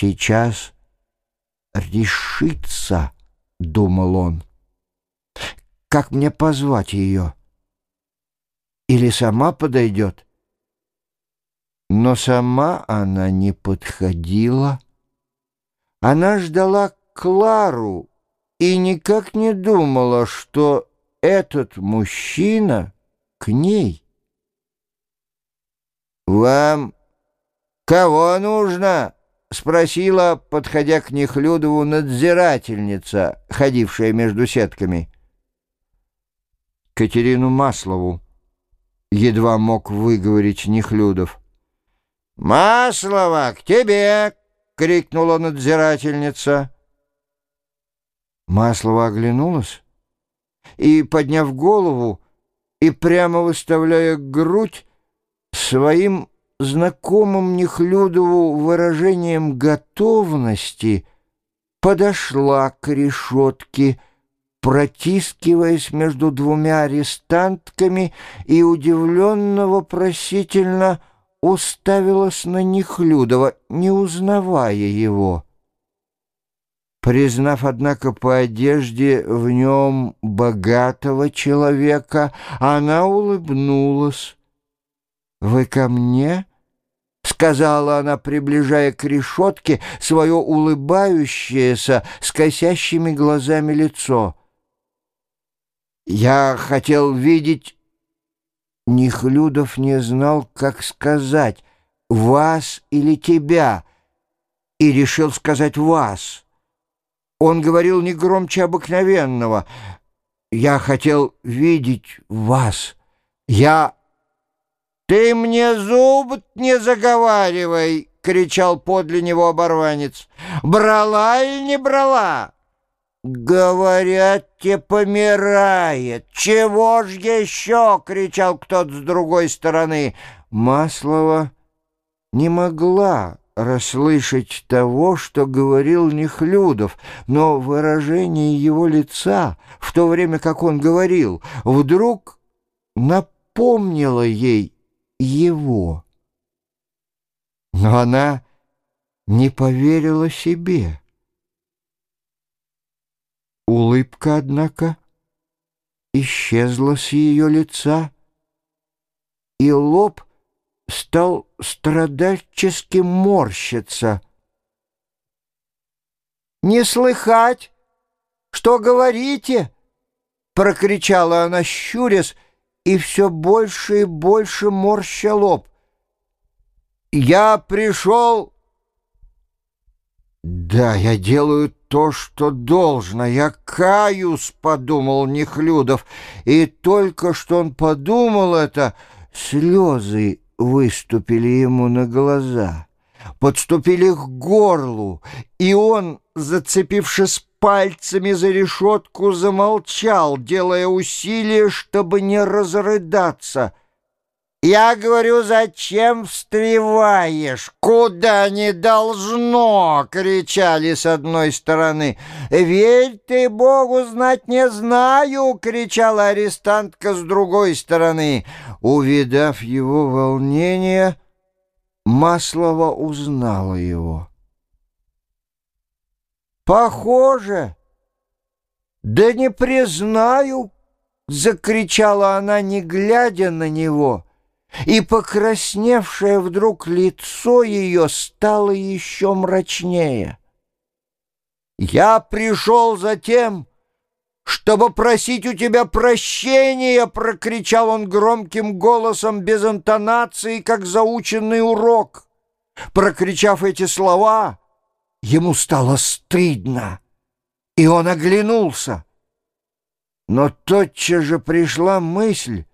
сейчас решится, — думал он. Как мне позвать ее? Или сама подойдет? Но сама она не подходила. Она ждала Клару и никак не думала, что этот мужчина к ней. «Вам кого нужно?» — спросила, подходя к Нехлюдову, надзирательница, ходившая между сетками. «Катерину Маслову», — едва мог выговорить Нехлюдов. «Маслова, к тебе!» — крикнула надзирательница. Маслова оглянулась и, подняв голову и прямо выставляя грудь, своим знакомым Нехлюдову выражением готовности подошла к решетке, протискиваясь между двумя арестантками и удивленно-вопросительно уставилась на Нехлюдова, не узнавая его. Признав, однако, по одежде в нем богатого человека, она улыбнулась. «Вы ко мне?» — сказала она, приближая к решетке свое улыбающееся с косящими глазами лицо. «Я хотел видеть...» Нихлюдов не знал, как сказать «вас» или «тебя», и решил сказать «вас». Он говорил не громче обыкновенного. «Я хотел видеть вас. Я...» «Ты мне зуб не заговаривай!» — кричал подле него оборванец. «Брала или не брала?» «Говорят, те помирает. Чего ж еще?» — кричал кто-то с другой стороны. Маслова не могла расслышать того, что говорил Нехлюдов, но выражение его лица, в то время как он говорил, вдруг напомнило ей его. Но она не поверила себе. Улыбка, однако, исчезла с ее лица, и лоб стал страдальчески морщиться. «Не слыхать! Что говорите?» — прокричала она, щурясь, и все больше и больше морща лоб. «Я пришел...» «Да, я делаю то, что должно. Я каюсь», — подумал Нехлюдов. И только что он подумал это, слезы выступили ему на глаза, подступили к горлу, и он, зацепившись пальцами за решетку, замолчал, делая усилия, чтобы не разрыдаться. «Я говорю, зачем встреваешь? Куда не должно!» — кричали с одной стороны. «Верь ты Богу, знать не знаю!» — кричала арестантка с другой стороны. Увидав его волнение, Маслова узнала его. «Похоже!» «Да не признаю!» — закричала она, не глядя на него — и покрасневшее вдруг лицо ее стало еще мрачнее. «Я пришел за тем, чтобы просить у тебя прощения!» — прокричал он громким голосом, без интонации, как заученный урок. Прокричав эти слова, ему стало стыдно, и он оглянулся. Но тотчас же пришла мысль,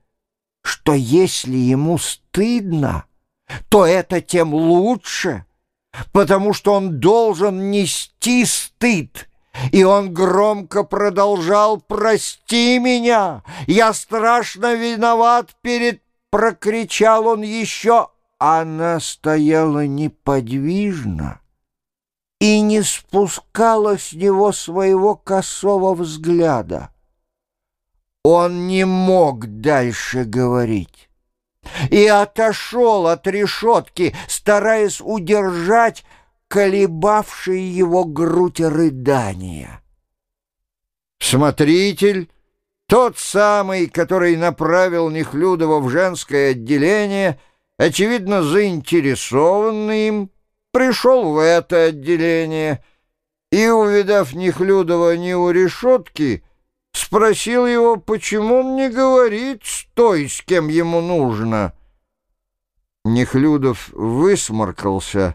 что если ему стыдно, то это тем лучше, потому что он должен нести стыд. И он громко продолжал «Прости меня! Я страшно виноват перед...» Прокричал он еще. Она стояла неподвижно и не спускала с него своего косого взгляда. Он не мог дальше говорить и отошел от решетки, стараясь удержать колебавшие его грудь рыдания. Смотритель, тот самый, который направил Нехлюдова в женское отделение, очевидно заинтересованный им, пришел в это отделение и, увидав Нехлюдова не у решетки, спросил его, почему он не говорит с той, с кем ему нужно. Нехлюдов высморкался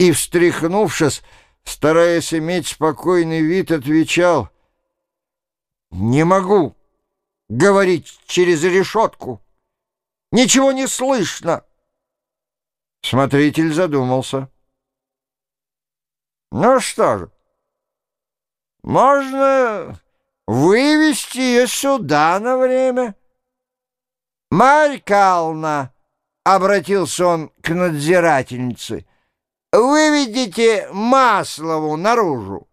и, встряхнувшись, стараясь иметь спокойный вид, отвечал «Не могу говорить через решетку. Ничего не слышно». Смотритель задумался. «Ну что же, можно вывести ее сюда на время?» «Марья Кална!» — обратился он к надзирательнице. «Выведите Маслову наружу».